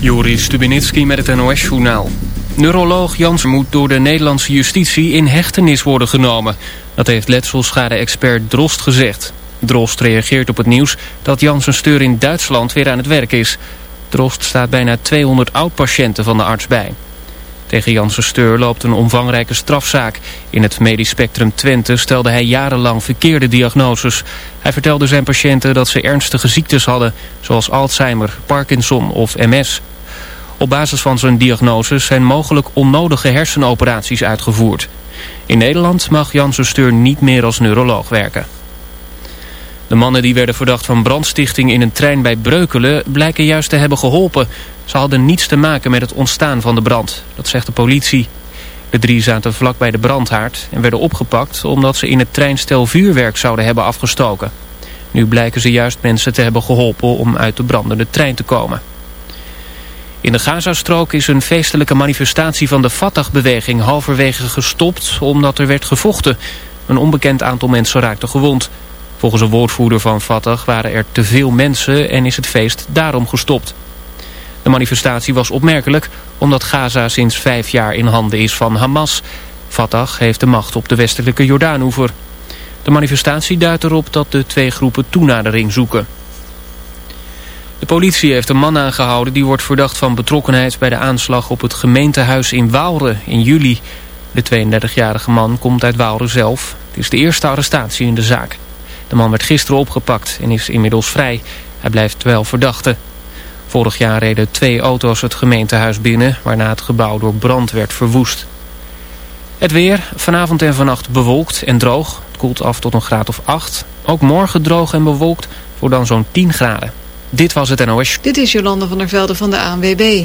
Joris Stubenitski met het NOS-journaal. Neuroloog Janssen moet door de Nederlandse justitie in hechtenis worden genomen. Dat heeft letselschade-expert Drost gezegd. Drost reageert op het nieuws dat Janssen Steur in Duitsland weer aan het werk is. Drost staat bijna 200 oud-patiënten van de arts bij. Tegen Janssen Steur loopt een omvangrijke strafzaak. In het medisch spectrum Twente stelde hij jarenlang verkeerde diagnoses. Hij vertelde zijn patiënten dat ze ernstige ziektes hadden... zoals Alzheimer, Parkinson of MS. Op basis van zijn diagnoses zijn mogelijk onnodige hersenoperaties uitgevoerd. In Nederland mag Janssen Steur niet meer als neuroloog werken. De mannen die werden verdacht van brandstichting in een trein bij Breukelen... blijken juist te hebben geholpen. Ze hadden niets te maken met het ontstaan van de brand. Dat zegt de politie. De drie zaten vlak bij de brandhaard en werden opgepakt... omdat ze in het treinstel vuurwerk zouden hebben afgestoken. Nu blijken ze juist mensen te hebben geholpen om uit de brandende trein te komen. In de Gazastrook is een feestelijke manifestatie van de Fatah-beweging halverwege gestopt omdat er werd gevochten. Een onbekend aantal mensen raakte gewond. Volgens een woordvoerder van Fatah waren er te veel mensen en is het feest daarom gestopt. De manifestatie was opmerkelijk omdat Gaza sinds vijf jaar in handen is van Hamas. Fatah heeft de macht op de westelijke Jordaanoever. De manifestatie duidt erop dat de twee groepen toenadering zoeken. De politie heeft een man aangehouden die wordt verdacht van betrokkenheid bij de aanslag op het gemeentehuis in Waalre in juli. De 32-jarige man komt uit Waalre zelf. Het is de eerste arrestatie in de zaak. De man werd gisteren opgepakt en is inmiddels vrij. Hij blijft wel verdachte. Vorig jaar reden twee auto's het gemeentehuis binnen... waarna het gebouw door brand werd verwoest. Het weer, vanavond en vannacht bewolkt en droog. Het koelt af tot een graad of 8. Ook morgen droog en bewolkt voor dan zo'n 10 graden. Dit was het NOS. Dit is Jolande van der Velde van de ANWB.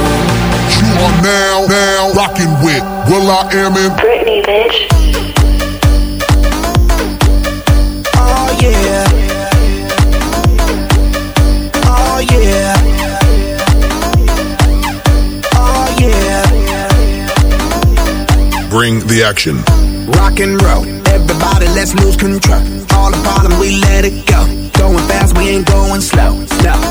You are now, now rocking with will.i.am in Britney, bitch. Oh yeah. Oh yeah. Oh yeah. Bring the action. Rock and roll. Everybody, let's lose control. All the problems, we let it go. Going fast, we ain't going slow. No, no. Hey, yo.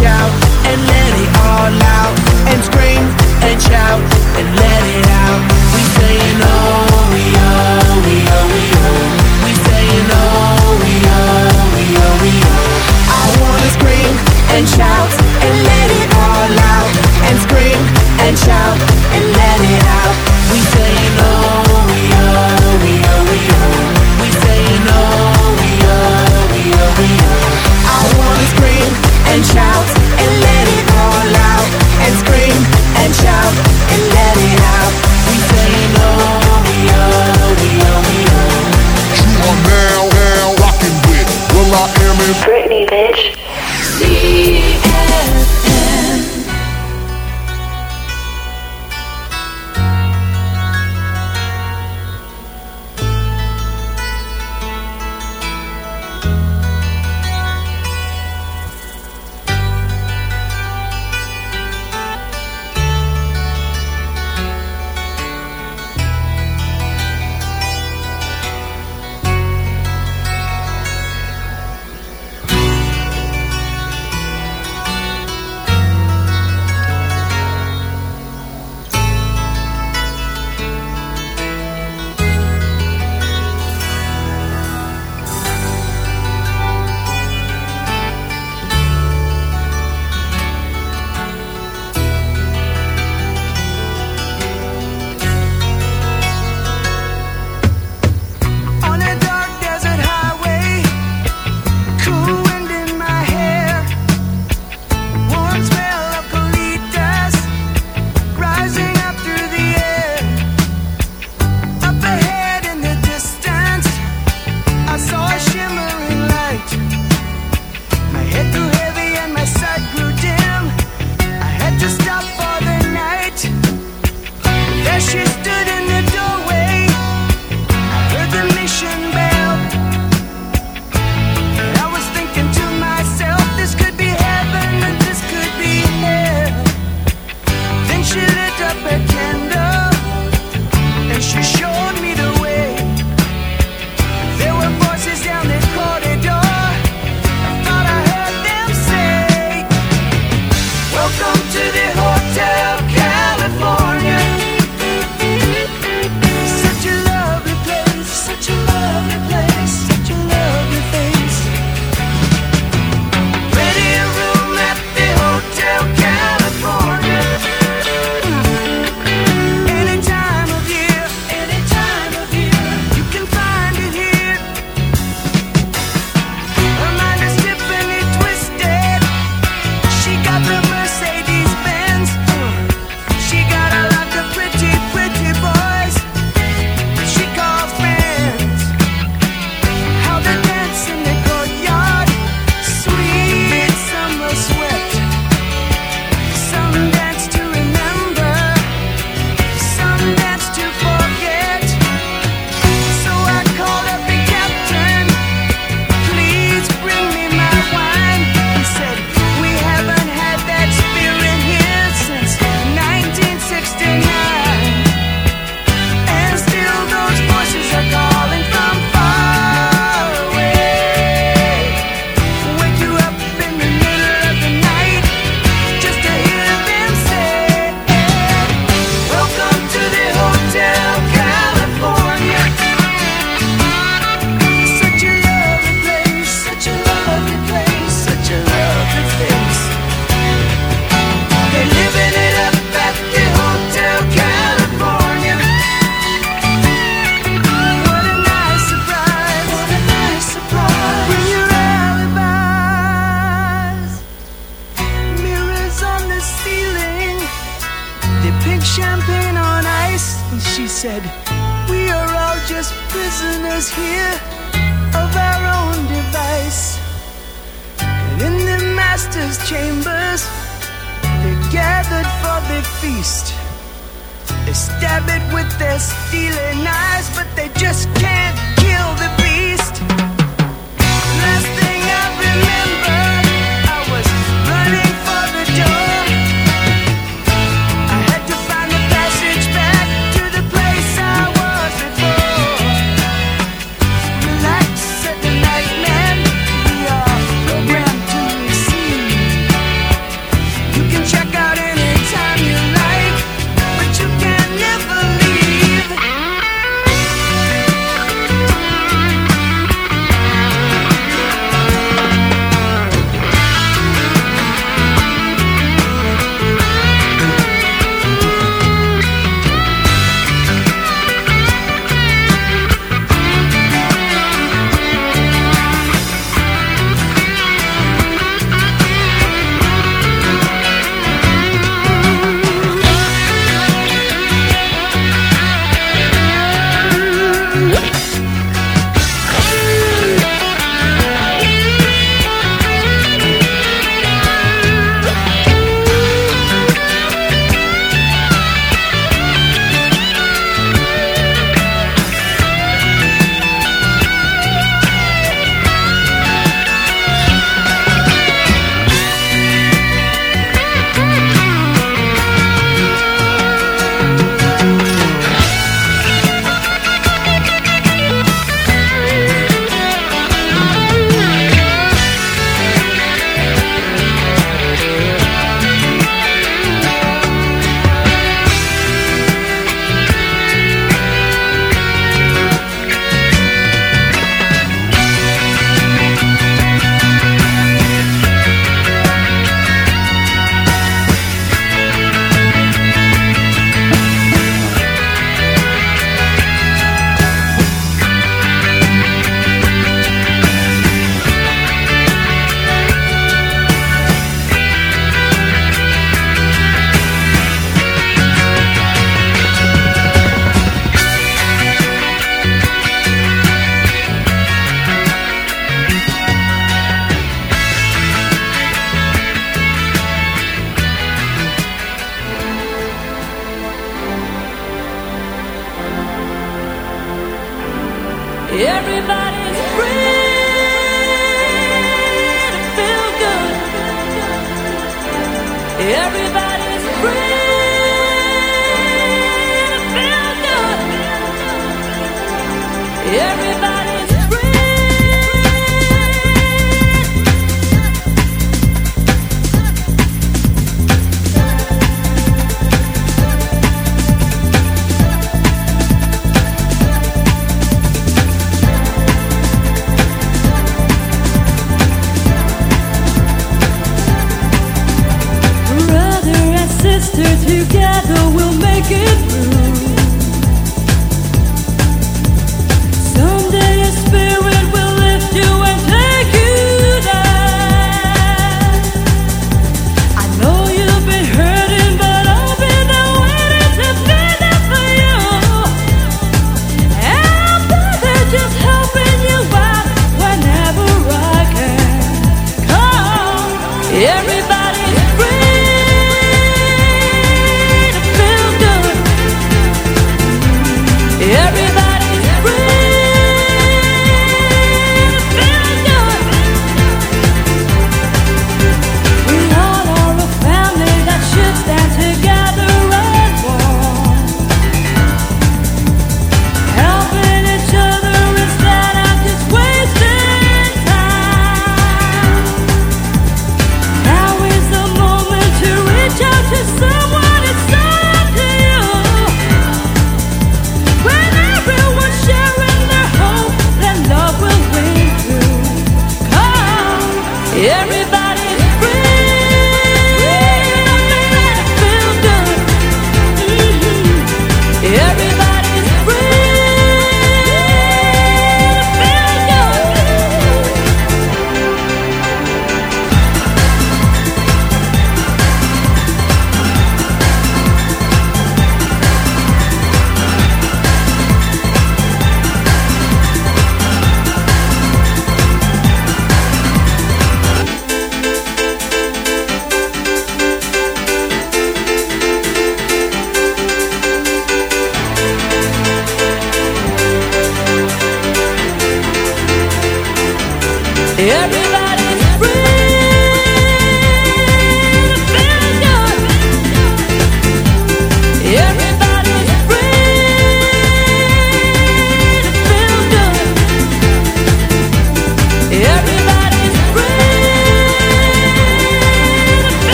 shout.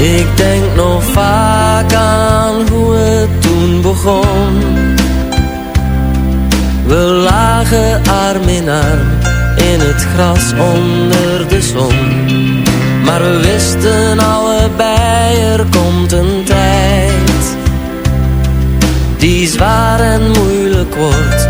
Ik denk nog vaak aan hoe het toen begon. We lagen arm in arm in het gras onder de zon. Maar we wisten allebei er komt een tijd die zwaar en moeilijk wordt.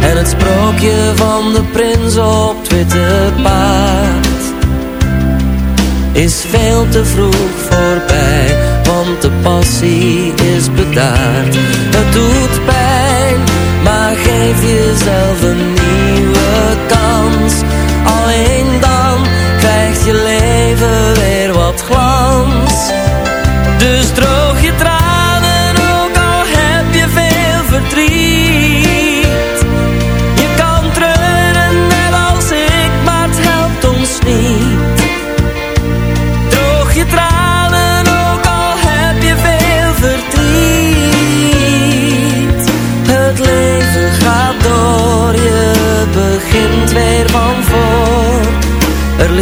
En het sprookje van de prins op het witte paard is veel te vroeg voorbij, want de passie is bedaard. Het doet pijn, maar geef jezelf een nieuwe kans. Alleen dan krijgt je leven weer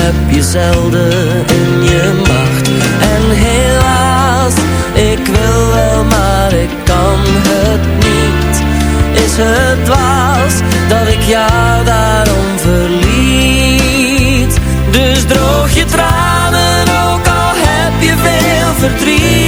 heb je zelden in je macht. En helaas, ik wil wel, maar ik kan het niet. Is het dwaas dat ik jou daarom verliet? Dus droog je tranen, ook al heb je veel verdriet.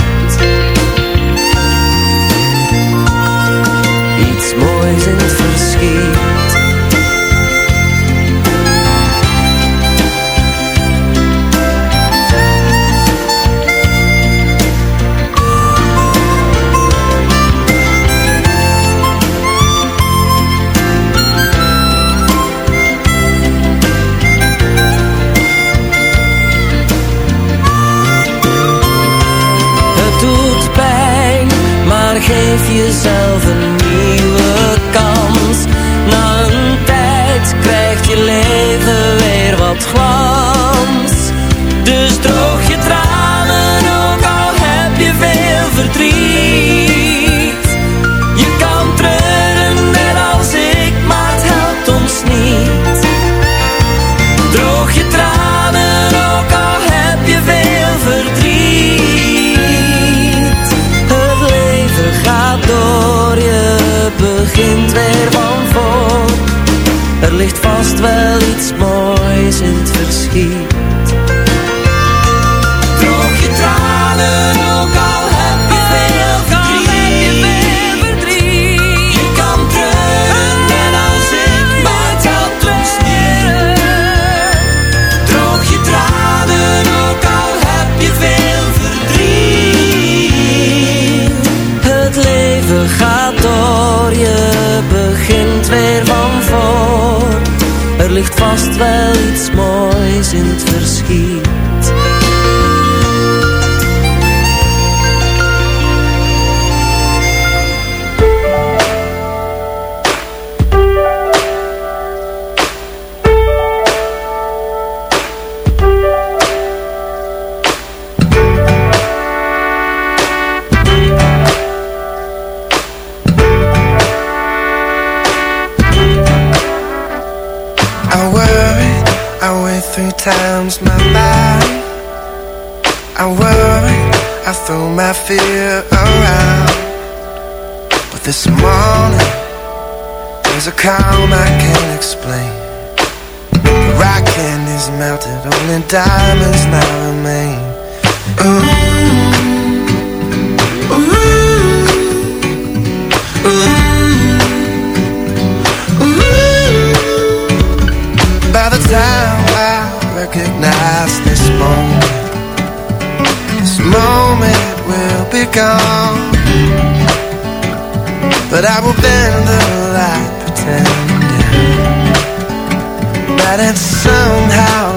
Jezelf een nieuwe kans. Na een tijd krijgt je leven weer wat glans. wel iets moois in het verschiet. calm I can't explain. The rock candy's melted Only diamonds now remain. Ooh. Ooh. Ooh. Ooh. By the time I recognize this moment This moment will be gone. But I will bend the light and down. But it's somehow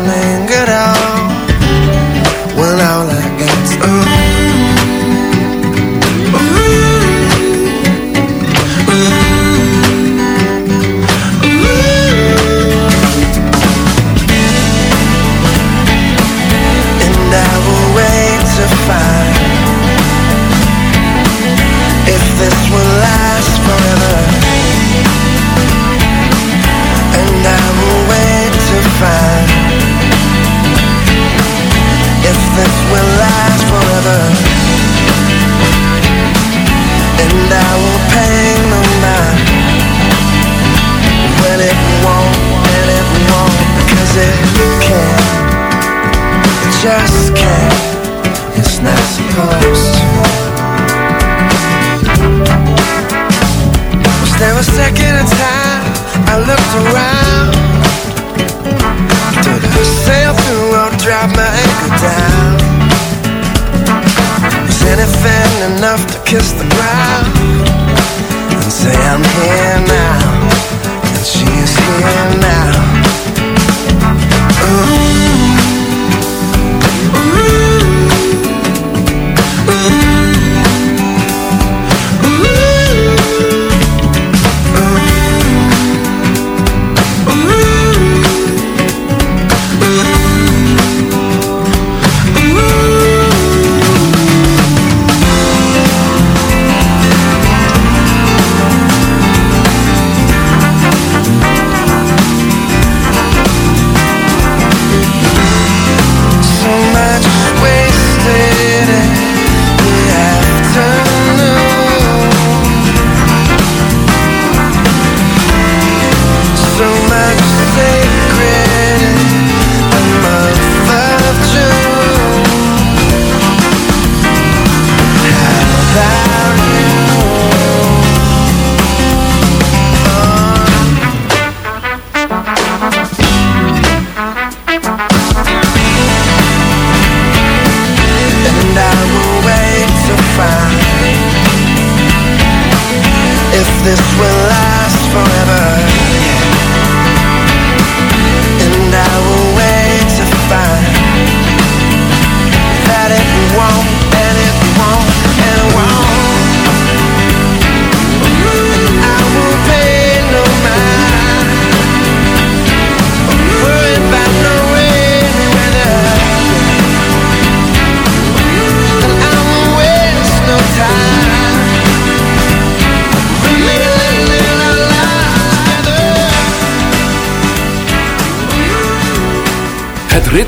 just can't. It's not supposed to. Was there a second in time I looked around? Did I sail through or drop my anchor down. Was anything enough to kiss the ground? And say I'm here now And she's here now.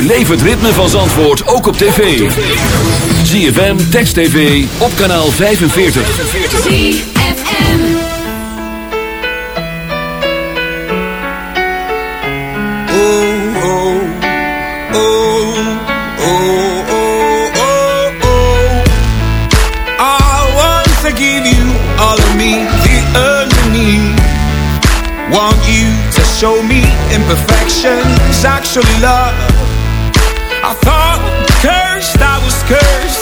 Beleef het ritme van Zandvoort ook op tv. ZFM, Text TV, op kanaal 45. ZFM. oh, oh, oh, oh, oh, oh, oh. I want to give you all of me, the underneath. Want you to show me imperfections, actually love.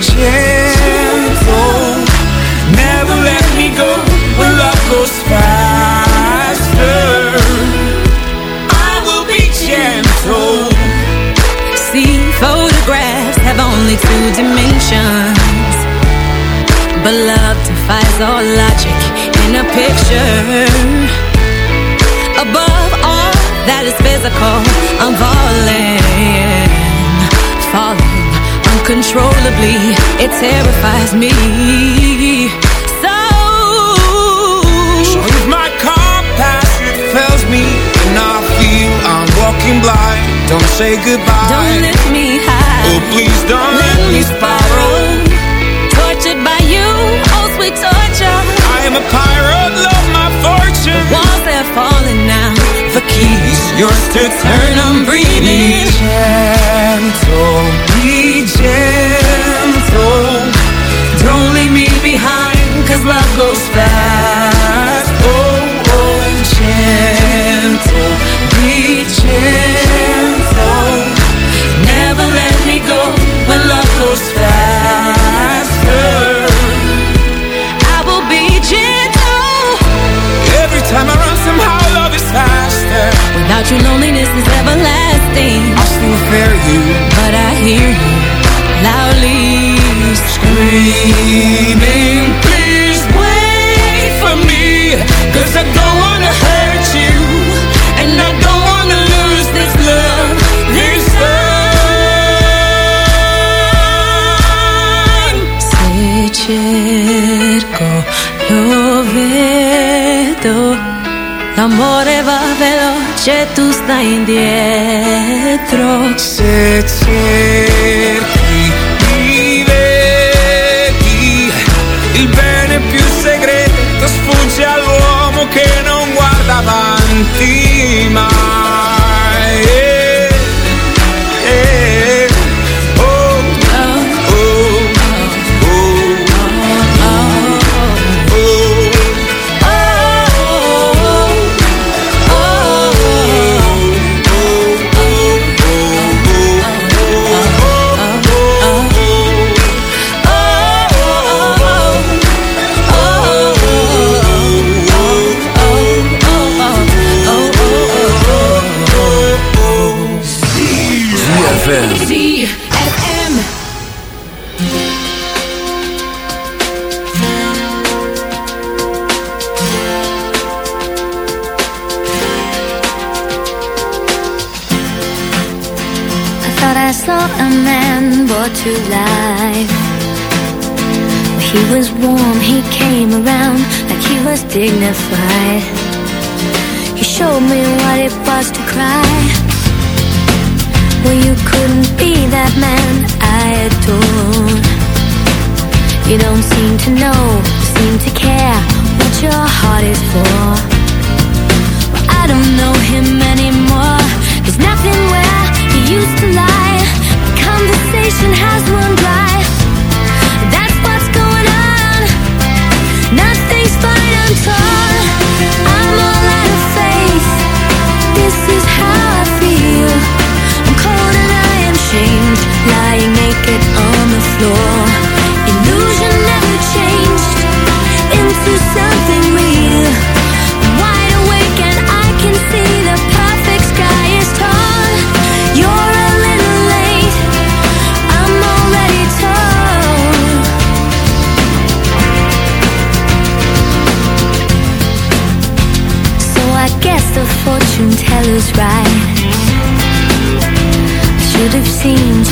gentle Never let me go when love goes faster I will be gentle See, photographs have only two dimensions. But love defies all logic in a picture. Above all that is physical, I'm. Falling uncontrollably, it terrifies me. So, So if my compass fails me And I feel I'm walking blind Don't say goodbye don't lift me high. Oh please don't let me spiral Tortured by you, oh sweet torture. I am a pirate, love my fortune The Walls they're falling now. The keys yours to turn I'm breathing. Be gentle, be gentle. Don't leave me behind Cause love goes fast. Oh, oh, gentle, be gentle You, loneliness is everlasting. I still fear you But I hear you loudly Screaming, please wait for me Cause I don't veloce, tu stai indietro. Se cerchi, mi vedi Il bene più segreto sfugge all'uomo che non guarda avanti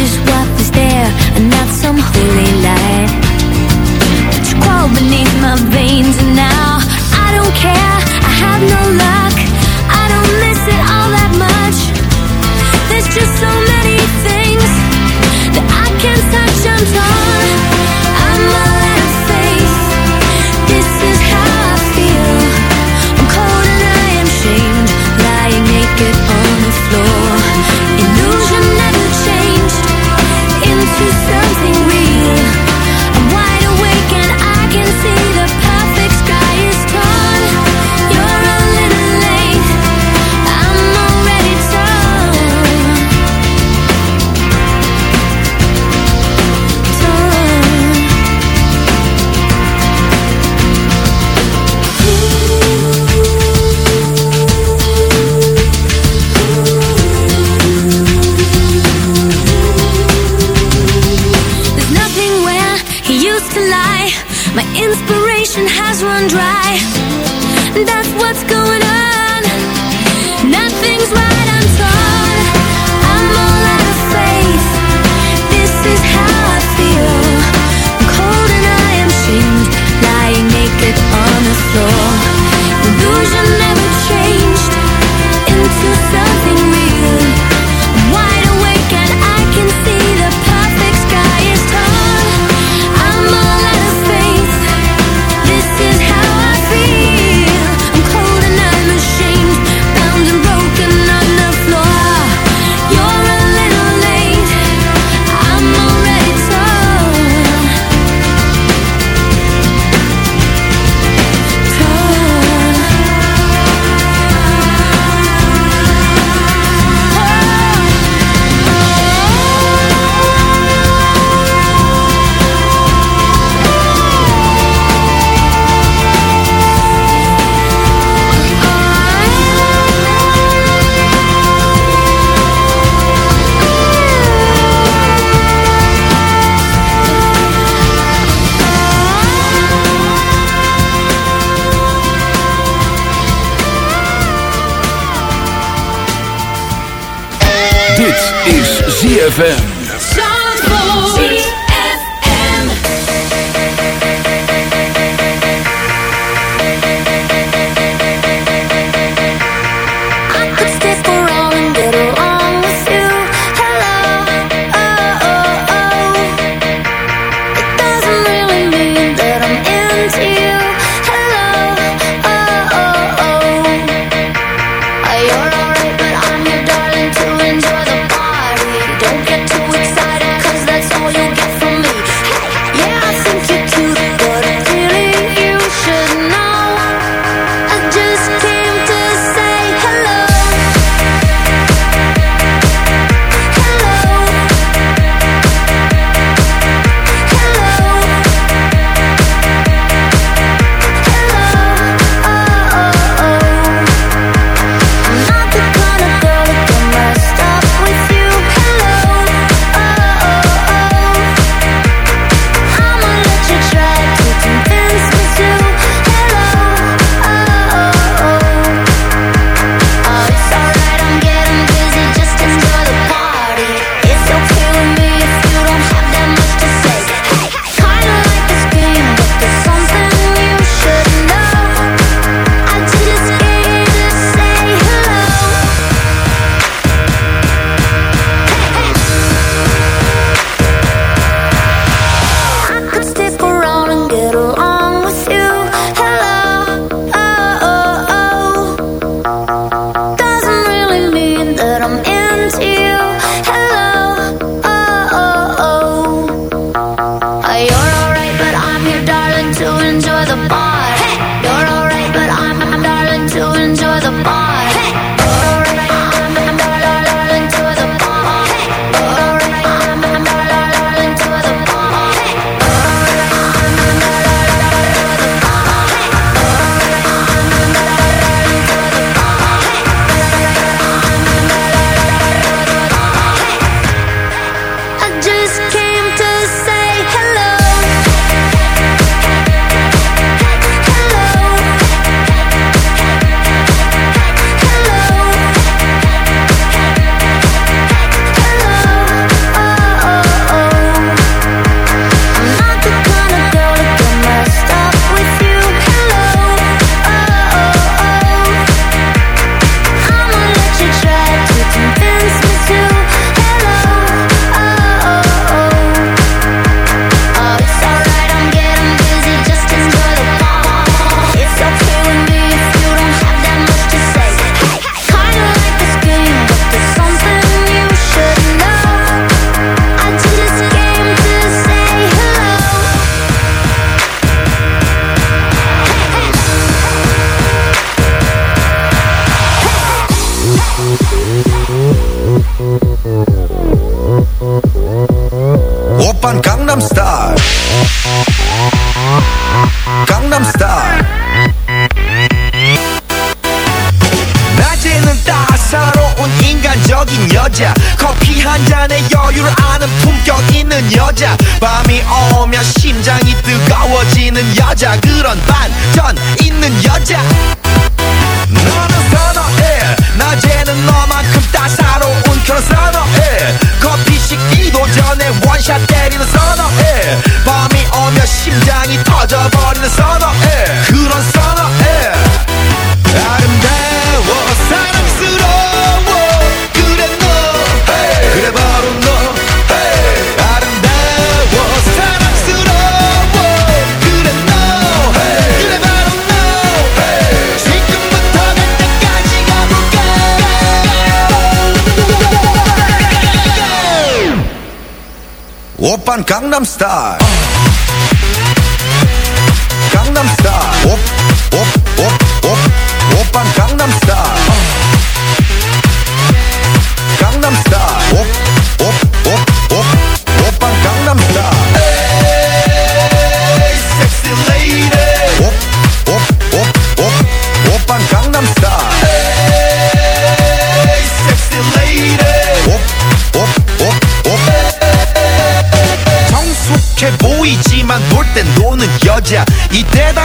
is what is there and not some holy light. But you crawl beneath my veins and now ZFM. Gangnam Style.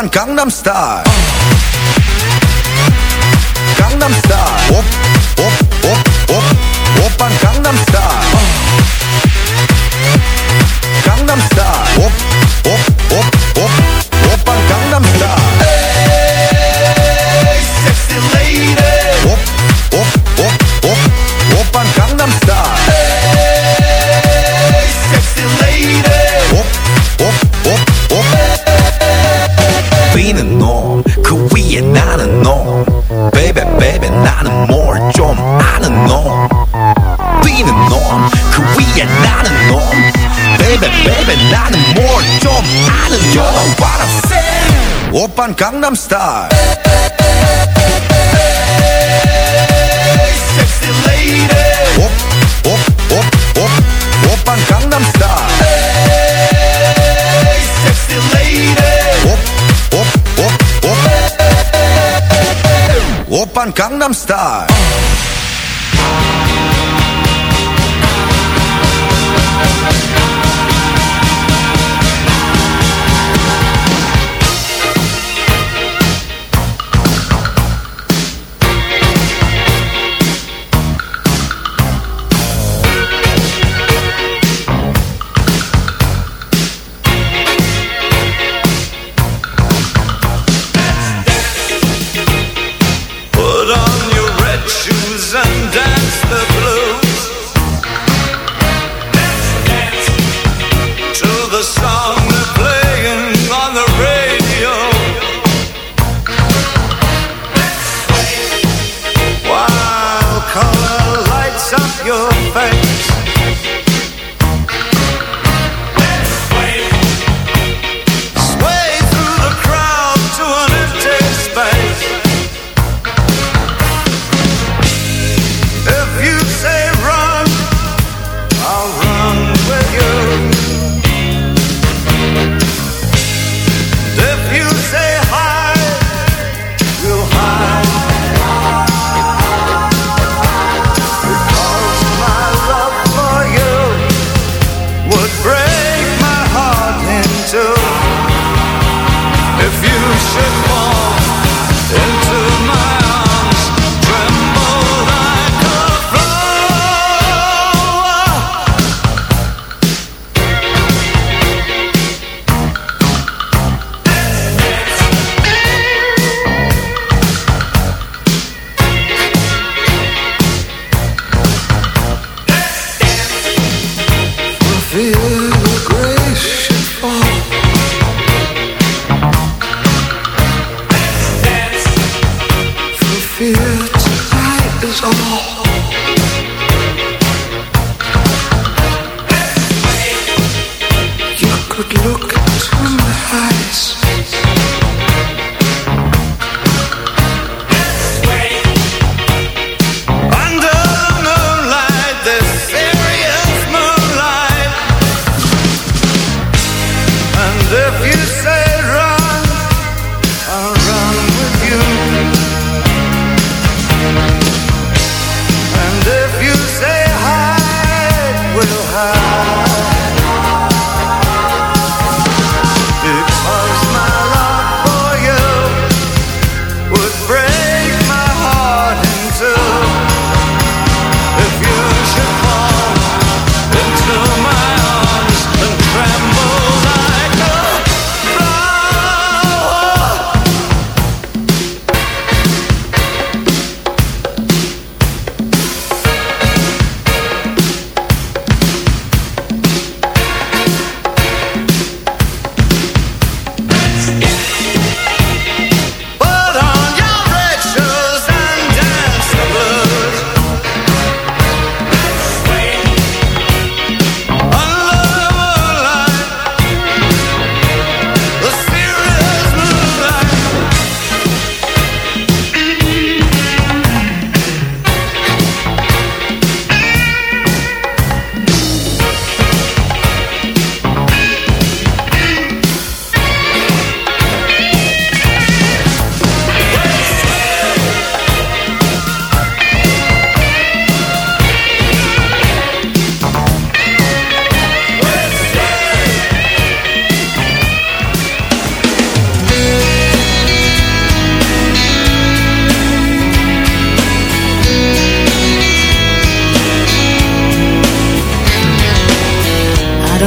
van Gangnam Style. Gangnam Style. Hey, sexy lady. Op, op, op, op, op aan Gangnam Style. Hey, sexy lady. Op, op, op, op. Op aan Gangnam Style.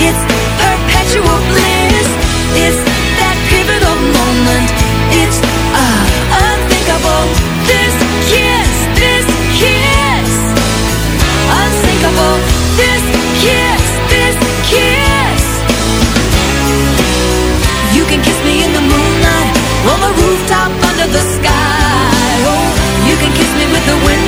it's the windows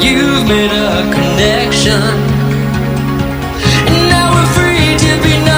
You've made a connection, and now we're free to be. Nice.